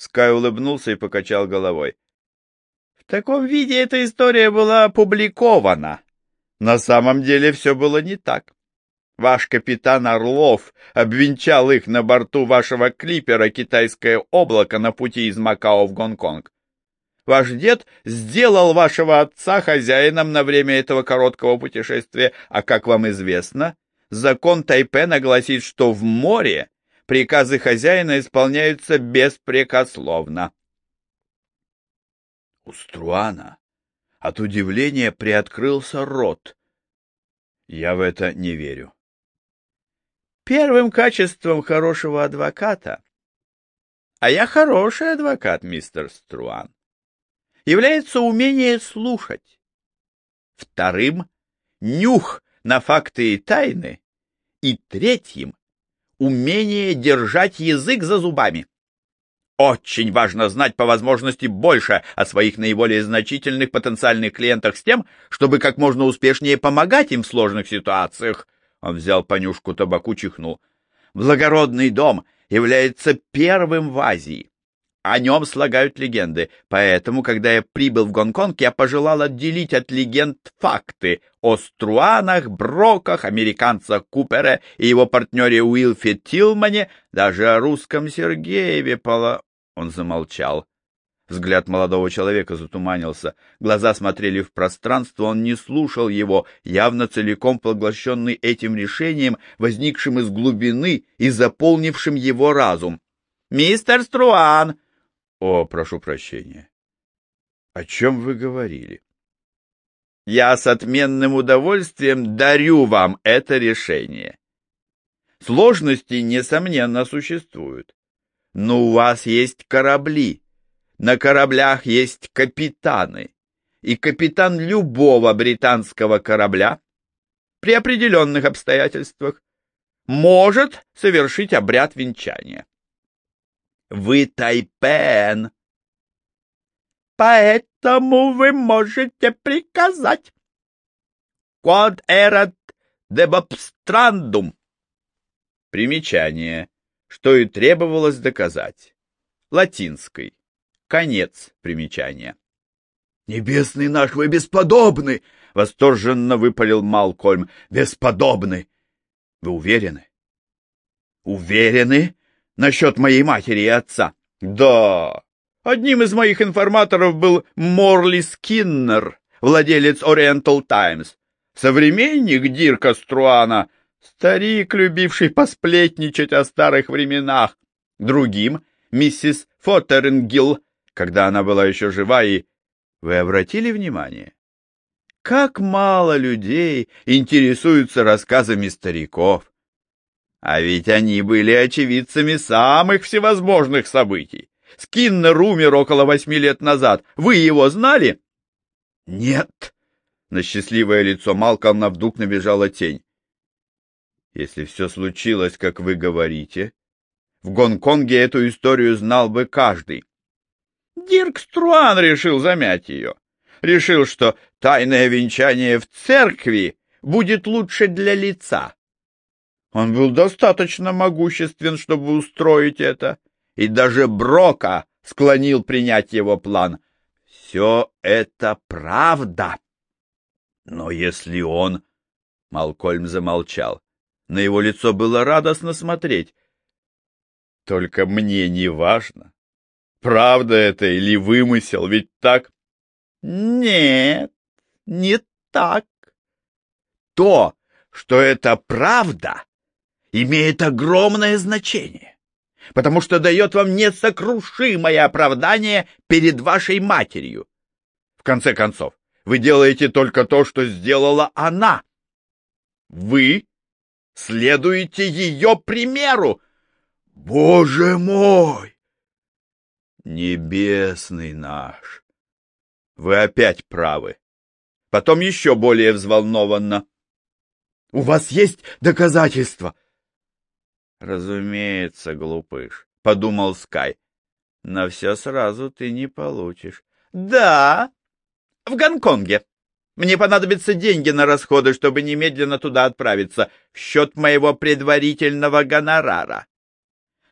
Скай улыбнулся и покачал головой. В таком виде эта история была опубликована. На самом деле все было не так. Ваш капитан Орлов обвенчал их на борту вашего клипера «Китайское облако» на пути из Макао в Гонконг. Ваш дед сделал вашего отца хозяином на время этого короткого путешествия, а, как вам известно, закон Тайпена гласит, что в море приказы хозяина исполняются беспрекословно. У Струана от удивления приоткрылся рот. Я в это не верю. Первым качеством хорошего адвоката, а я хороший адвокат, мистер Струан, является умение слушать. Вторым — нюх на факты и тайны. И третьим — умение держать язык за зубами. Очень важно знать по возможности больше о своих наиболее значительных потенциальных клиентах с тем, чтобы как можно успешнее помогать им в сложных ситуациях. Он взял понюшку табаку, чихнул. Благородный дом является первым в Азии. О нем слагают легенды, поэтому, когда я прибыл в Гонконг, я пожелал отделить от легенд факты о Струанах, Броках, американцах Купере и его партнере Уилфе Тилмане, даже о русском Сергееве Пола... Он замолчал. Взгляд молодого человека затуманился, глаза смотрели в пространство, он не слушал его, явно целиком поглощенный этим решением, возникшим из глубины и заполнившим его разум. «Мистер Струан!» О, прошу прощения. О чем вы говорили? Я с отменным удовольствием дарю вам это решение. Сложности, несомненно, существуют. Но у вас есть корабли. На кораблях есть капитаны. И капитан любого британского корабля при определенных обстоятельствах может совершить обряд венчания. Вы Тайпен. Поэтому вы можете приказать. Quod erat debobstrandum. Примечание, что и требовалось доказать. Латинской. Конец примечания. «Небесный наш, вы бесподобны!» — восторженно выпалил Малкольм. «Бесподобны! Вы уверены?» «Уверены?» Насчет моей матери и отца. Да, одним из моих информаторов был Морли Скиннер, владелец Oriental Times, современник Дирка Струана, старик, любивший посплетничать о старых временах. Другим — миссис Фоттерингил, когда она была еще жива, и... Вы обратили внимание? Как мало людей интересуются рассказами стариков. А ведь они были очевидцами самых всевозможных событий. Скиннер умер около восьми лет назад. Вы его знали? Нет. На счастливое лицо Малкольма вдруг набежала тень. Если все случилось, как вы говорите, в Гонконге эту историю знал бы каждый. Дирк Струан решил замять ее. Решил, что тайное венчание в церкви будет лучше для лица. Он был достаточно могуществен, чтобы устроить это, и даже Брока склонил принять его план. Все это правда. Но если он... Малкольм замолчал. На его лицо было радостно смотреть. Только мне не важно, правда это или вымысел, ведь так? Нет, не так. То, что это правда, имеет огромное значение, потому что дает вам несокрушимое оправдание перед вашей матерью. В конце концов, вы делаете только то, что сделала она. Вы следуете ее примеру. Боже мой! Небесный наш! Вы опять правы. Потом еще более взволнованно. У вас есть доказательства? Разумеется, глупыш, подумал Скай. На все сразу ты не получишь. Да, в Гонконге. Мне понадобятся деньги на расходы, чтобы немедленно туда отправиться, в счет моего предварительного гонорара.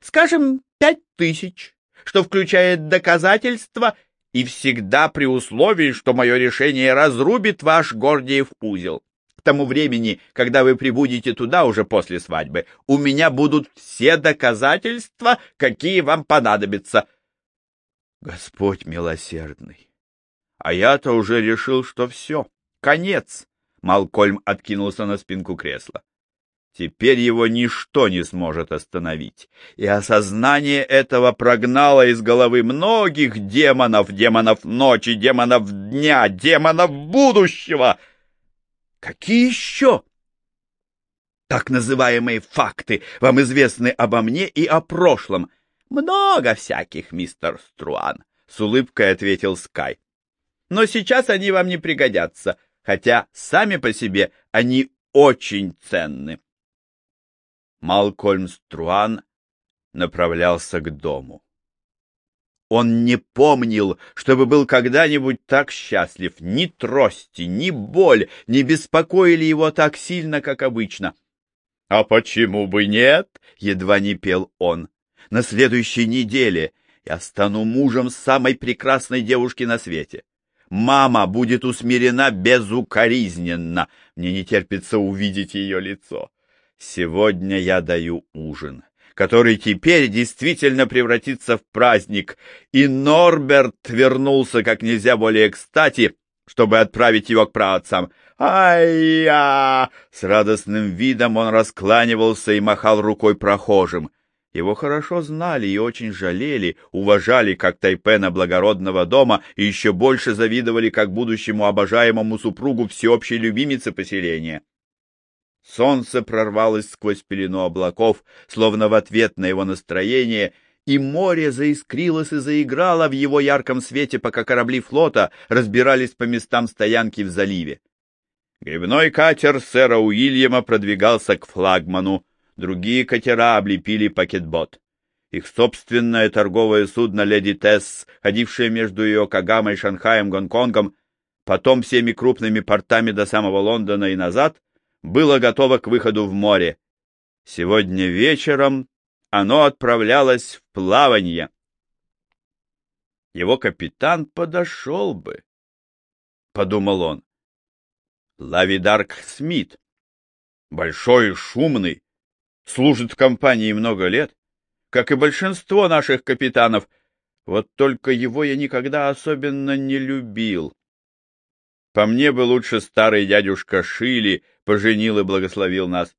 Скажем, пять тысяч, что включает доказательства и всегда при условии, что мое решение разрубит ваш Гордиев узел. К тому времени, когда вы прибудете туда уже после свадьбы, у меня будут все доказательства, какие вам понадобятся. Господь милосердный! А я-то уже решил, что все, конец. Малкольм откинулся на спинку кресла. Теперь его ничто не сможет остановить, и осознание этого прогнало из головы многих демонов, демонов ночи, демонов дня, демонов будущего. Какие еще? Так называемые факты вам известны обо мне и о прошлом. Много всяких, мистер Струан, — с улыбкой ответил Скай. Но сейчас они вам не пригодятся, хотя сами по себе они очень ценны. Малкольм Струан направлялся к дому. Он не помнил, чтобы был когда-нибудь так счастлив. Ни трости, ни боль не беспокоили его так сильно, как обычно. — А почему бы нет? — едва не пел он. — На следующей неделе я стану мужем самой прекрасной девушки на свете. Мама будет усмирена безукоризненно. Мне не терпится увидеть ее лицо. Сегодня я даю ужин который теперь действительно превратится в праздник, и Норберт вернулся как нельзя более кстати, чтобы отправить его к праотцам. «Ай-я!» С радостным видом он раскланивался и махал рукой прохожим. Его хорошо знали и очень жалели, уважали как Тайпена благородного дома и еще больше завидовали как будущему обожаемому супругу всеобщей любимицы поселения. Солнце прорвалось сквозь пелену облаков, словно в ответ на его настроение, и море заискрилось и заиграло в его ярком свете, пока корабли флота разбирались по местам стоянки в заливе. Гребной катер сэра Уильяма продвигался к флагману, другие катера облепили пакетбот. Их собственное торговое судно «Леди Тесс», ходившее между Йокогамой, Шанхаем, Гонконгом, потом всеми крупными портами до самого Лондона и назад, было готово к выходу в море. Сегодня вечером оно отправлялось в плавание. Его капитан подошел бы, — подумал он. Лавидарк Смит, большой и шумный, служит в компании много лет, как и большинство наших капитанов, вот только его я никогда особенно не любил. По мне бы лучше старый дядюшка Шили поженил и благословил нас.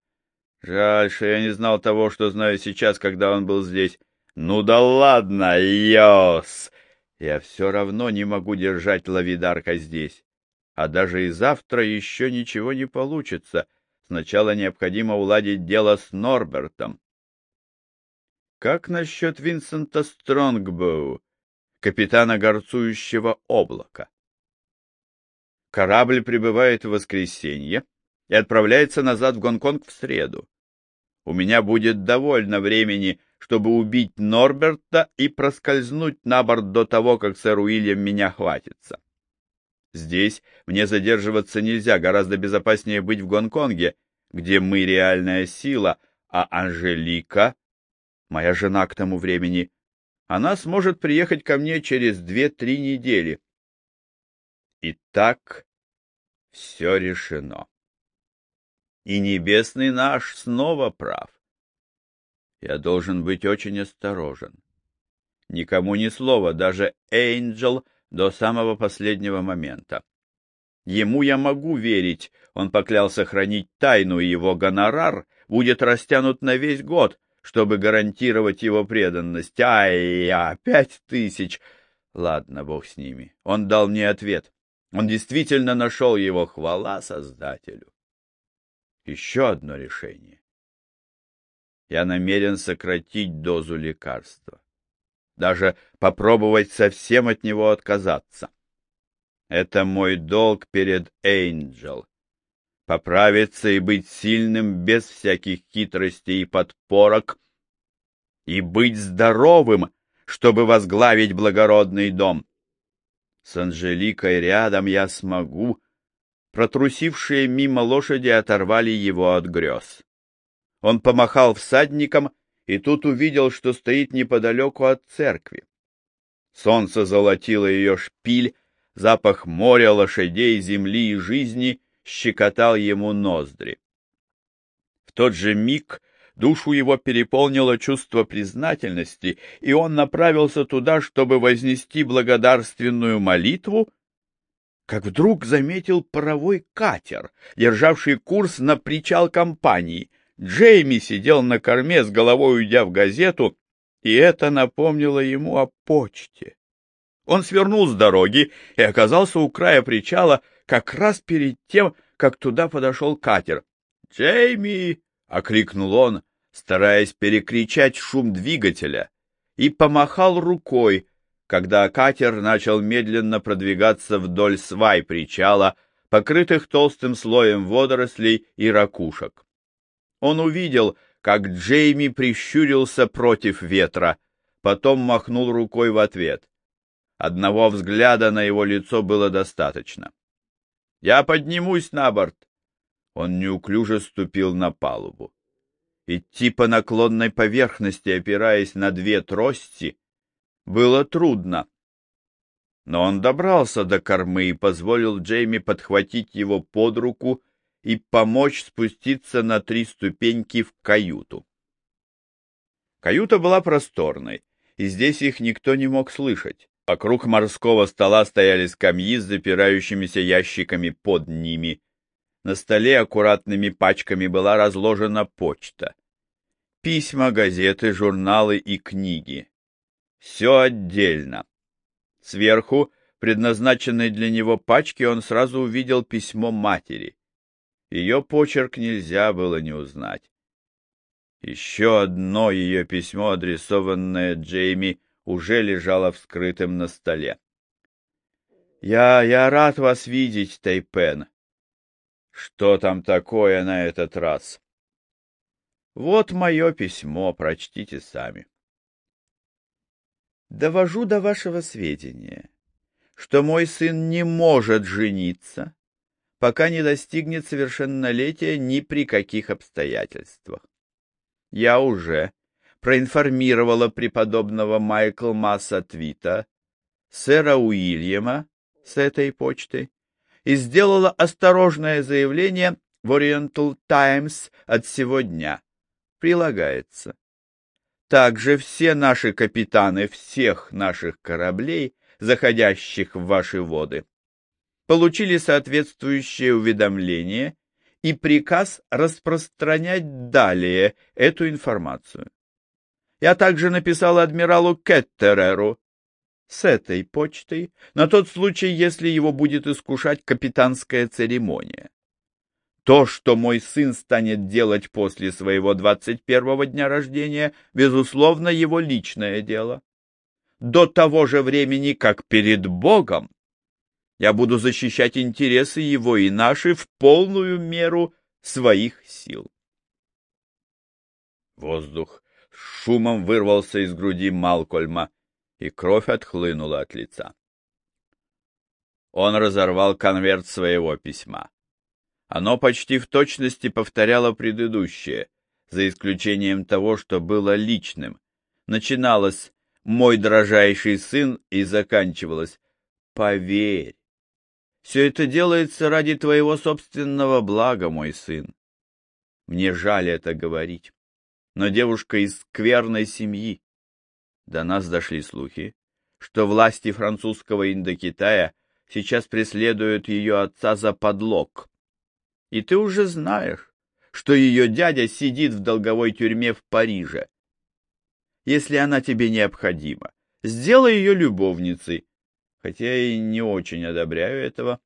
Жаль, что я не знал того, что знаю сейчас, когда он был здесь. Ну да ладно, Йос! Я все равно не могу держать Лавидарка здесь. А даже и завтра еще ничего не получится. Сначала необходимо уладить дело с Норбертом. Как насчет Винсента Стронгбоу, капитана горцующего облака? Корабль прибывает в воскресенье и отправляется назад в Гонконг в среду. У меня будет довольно времени, чтобы убить Норберта и проскользнуть на борт до того, как сэр Уильям меня хватится. Здесь мне задерживаться нельзя, гораздо безопаснее быть в Гонконге, где мы реальная сила, а Анжелика, моя жена к тому времени, она сможет приехать ко мне через две-три недели. Итак, все решено. И небесный наш снова прав. Я должен быть очень осторожен. Никому ни слова, даже Эйнджел до самого последнего момента. Ему я могу верить, он поклялся хранить тайну, и его гонорар будет растянут на весь год, чтобы гарантировать его преданность. Ай-я, пять тысяч! Ладно, бог с ними. Он дал мне ответ. Он действительно нашел его, хвала Создателю. Еще одно решение. Я намерен сократить дозу лекарства. Даже попробовать совсем от него отказаться. Это мой долг перед Эйнджел. Поправиться и быть сильным без всяких хитростей и подпорок. И быть здоровым, чтобы возглавить благородный дом. С Анжеликой рядом я смогу. Протрусившие мимо лошади оторвали его от грез. Он помахал всадникам и тут увидел, что стоит неподалеку от церкви. Солнце золотило ее шпиль, запах моря, лошадей, земли и жизни щекотал ему ноздри. В тот же миг душу его переполнило чувство признательности, и он направился туда, чтобы вознести благодарственную молитву, как вдруг заметил паровой катер, державший курс на причал компании. Джейми сидел на корме с головой уйдя в газету, и это напомнило ему о почте. Он свернул с дороги и оказался у края причала как раз перед тем, как туда подошел катер. «Джейми!» — окликнул он, стараясь перекричать шум двигателя, и помахал рукой, когда катер начал медленно продвигаться вдоль свай причала, покрытых толстым слоем водорослей и ракушек. Он увидел, как Джейми прищурился против ветра, потом махнул рукой в ответ. Одного взгляда на его лицо было достаточно. «Я поднимусь на борт!» Он неуклюже ступил на палубу. Идти по наклонной поверхности, опираясь на две трости, было трудно. Но он добрался до кормы и позволил Джейми подхватить его под руку и помочь спуститься на три ступеньки в каюту. Каюта была просторной, и здесь их никто не мог слышать. Вокруг морского стола стояли скамьи с запирающимися ящиками под ними. На столе аккуратными пачками была разложена почта. Письма, газеты, журналы и книги. Все отдельно. Сверху, предназначенной для него пачки, он сразу увидел письмо матери. Ее почерк нельзя было не узнать. Еще одно ее письмо, адресованное Джейми, уже лежало вскрытым на столе. «Я... я рад вас видеть, Тайпен». «Что там такое на этот раз?» «Вот мое письмо, прочтите сами» довожу до вашего сведения, что мой сын не может жениться, пока не достигнет совершеннолетия ни при каких обстоятельствах. Я уже проинформировала преподобного Майкл Масса Твита, сэра Уильяма с этой почты и сделала осторожное заявление в Oriental Times от сегодня. Прилагается. Также все наши капитаны всех наших кораблей, заходящих в ваши воды, получили соответствующее уведомление и приказ распространять далее эту информацию. Я также написал адмиралу Кеттереру с этой почтой на тот случай, если его будет искушать капитанская церемония. То, что мой сын станет делать после своего двадцать первого дня рождения, безусловно, его личное дело. До того же времени, как перед Богом, я буду защищать интересы его и наши в полную меру своих сил. Воздух с шумом вырвался из груди Малкольма, и кровь отхлынула от лица. Он разорвал конверт своего письма. Оно почти в точности повторяло предыдущее, за исключением того, что было личным. Начиналось «мой дрожайший сын» и заканчивалось «поверь». Все это делается ради твоего собственного блага, мой сын. Мне жаль это говорить, но девушка из скверной семьи. До нас дошли слухи, что власти французского Индокитая сейчас преследуют ее отца за подлог и ты уже знаешь, что ее дядя сидит в долговой тюрьме в Париже. Если она тебе необходима, сделай ее любовницей, хотя я и не очень одобряю этого.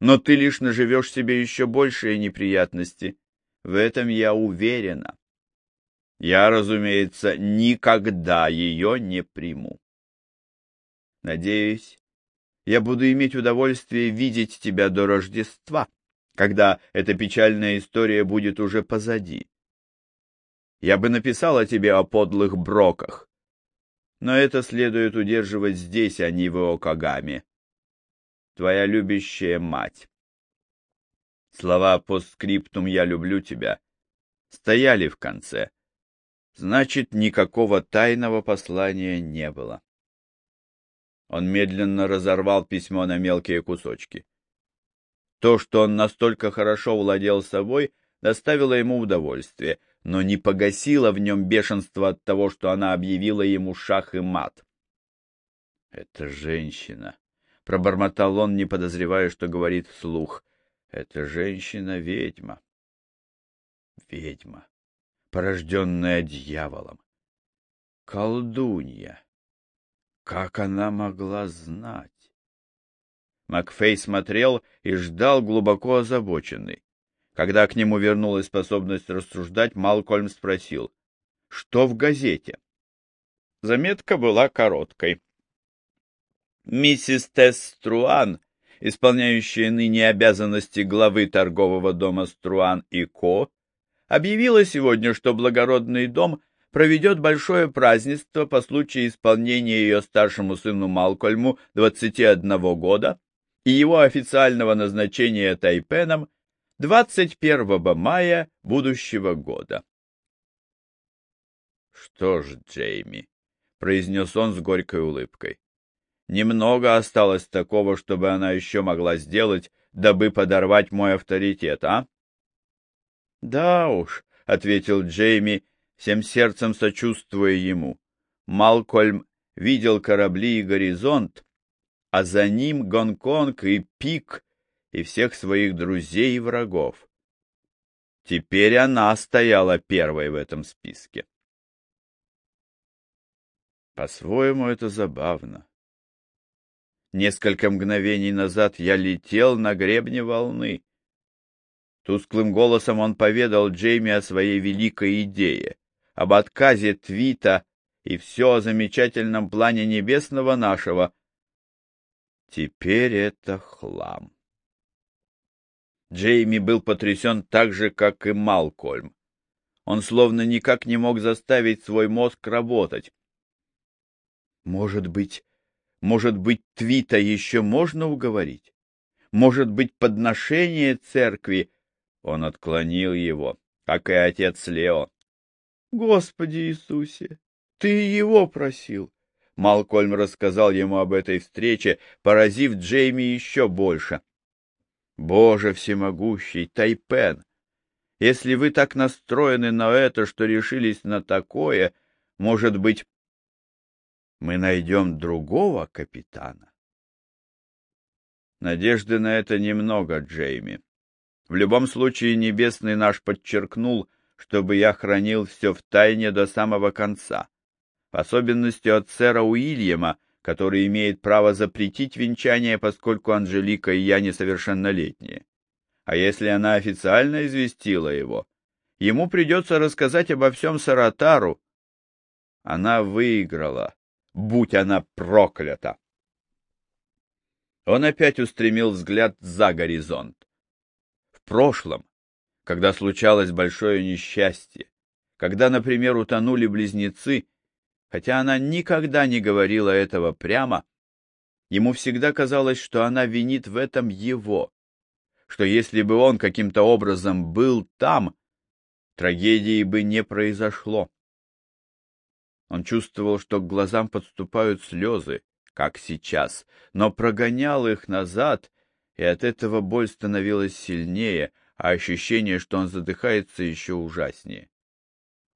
Но ты лишь наживешь себе еще большие неприятности. В этом я уверена. Я, разумеется, никогда ее не приму. Надеюсь, я буду иметь удовольствие видеть тебя до Рождества когда эта печальная история будет уже позади. Я бы написала тебе о подлых броках, но это следует удерживать здесь, а не в Иокагаме. Твоя любящая мать. Слова постскриптум «я люблю тебя» стояли в конце. Значит, никакого тайного послания не было. Он медленно разорвал письмо на мелкие кусочки. То, что он настолько хорошо владел собой, доставило ему удовольствие, но не погасило в нем бешенство от того, что она объявила ему шах и мат. «Это женщина», — пробормотал он, не подозревая, что говорит вслух. «Это женщина-ведьма». Ведьма, порожденная дьяволом. Колдунья. Как она могла знать? Макфей смотрел и ждал глубоко озабоченный. Когда к нему вернулась способность рассуждать, Малкольм спросил, что в газете? Заметка была короткой. Миссис Тесс Струан, исполняющая ныне обязанности главы торгового дома Струан и Ко, объявила сегодня, что благородный дом проведет большое празднество по случаю исполнения ее старшему сыну Малкольму 21 года и его официального назначения Тайпеном 21 мая будущего года. «Что ж, Джейми», — произнес он с горькой улыбкой, — «немного осталось такого, чтобы она еще могла сделать, дабы подорвать мой авторитет, а?» «Да уж», — ответил Джейми, всем сердцем сочувствуя ему. Малкольм видел корабли и горизонт, а за ним Гонконг и Пик и всех своих друзей и врагов. Теперь она стояла первой в этом списке. По-своему это забавно. Несколько мгновений назад я летел на гребне волны. Тусклым голосом он поведал Джейми о своей великой идее, об отказе Твита и все о замечательном плане небесного нашего, Теперь это хлам. Джейми был потрясен так же, как и Малкольм. Он словно никак не мог заставить свой мозг работать. Может быть, может быть, Твита еще можно уговорить? Может быть, подношение церкви? Он отклонил его, как и отец Лео. Господи Иисусе, ты его просил. Малкольм рассказал ему об этой встрече, поразив Джейми еще больше. «Боже всемогущий, Тайпен! Если вы так настроены на это, что решились на такое, может быть, мы найдем другого капитана?» Надежды на это немного, Джейми. В любом случае, Небесный наш подчеркнул, чтобы я хранил все в тайне до самого конца в особенности от сэра Уильяма, который имеет право запретить венчание, поскольку Анжелика и я несовершеннолетние. А если она официально известила его, ему придется рассказать обо всем Саратару. Она выиграла, будь она проклята. Он опять устремил взгляд за горизонт. В прошлом, когда случалось большое несчастье, когда, например, утонули близнецы, Хотя она никогда не говорила этого прямо, ему всегда казалось, что она винит в этом его, что если бы он каким-то образом был там, трагедии бы не произошло. Он чувствовал, что к глазам подступают слезы, как сейчас, но прогонял их назад, и от этого боль становилась сильнее, а ощущение, что он задыхается, еще ужаснее.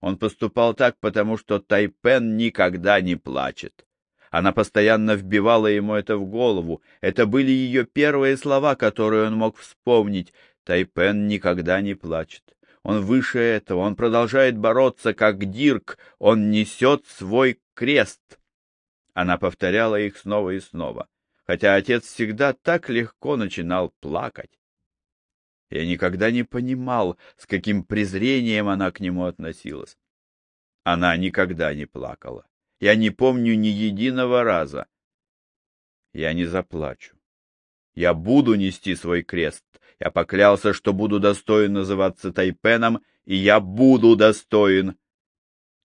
Он поступал так, потому что Тайпен никогда не плачет. Она постоянно вбивала ему это в голову. Это были ее первые слова, которые он мог вспомнить. Тайпен никогда не плачет. Он выше этого, он продолжает бороться, как Дирк, он несет свой крест. Она повторяла их снова и снова, хотя отец всегда так легко начинал плакать. Я никогда не понимал, с каким презрением она к нему относилась. Она никогда не плакала. Я не помню ни единого раза. Я не заплачу. Я буду нести свой крест. Я поклялся, что буду достоин называться Тайпеном, и я буду достоин.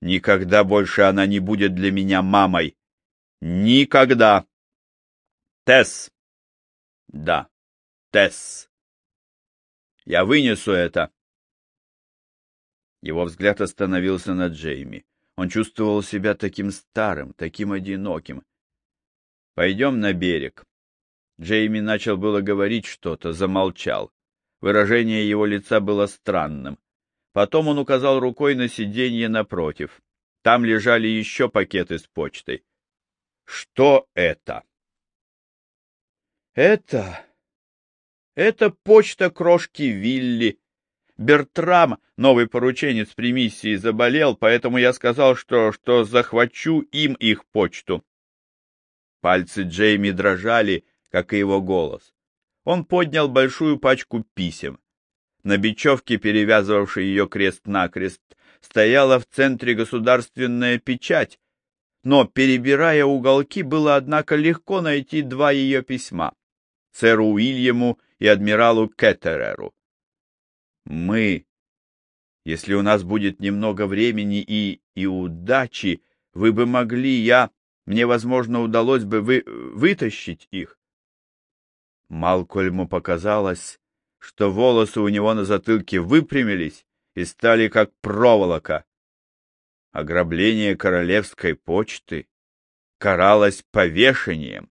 Никогда больше она не будет для меня мамой. Никогда. Тесс. Да, Тесс. Я вынесу это. Его взгляд остановился на Джейми. Он чувствовал себя таким старым, таким одиноким. Пойдем на берег. Джейми начал было говорить что-то, замолчал. Выражение его лица было странным. Потом он указал рукой на сиденье напротив. Там лежали еще пакеты с почтой. Что это? Это... Это почта крошки Вилли. Бертрам, новый порученец при миссии, заболел, поэтому я сказал, что, что захвачу им их почту. Пальцы Джейми дрожали, как и его голос. Он поднял большую пачку писем. На бечевке, перевязывавшей ее крест-накрест, стояла в центре государственная печать, но, перебирая уголки, было, однако, легко найти два ее письма — сэру Уильяму и адмиралу Кеттереру. Мы, если у нас будет немного времени и, и удачи, вы бы могли, я, мне, возможно, удалось бы вы, вытащить их. Малкольму показалось, что волосы у него на затылке выпрямились и стали как проволока. Ограбление королевской почты каралось повешением.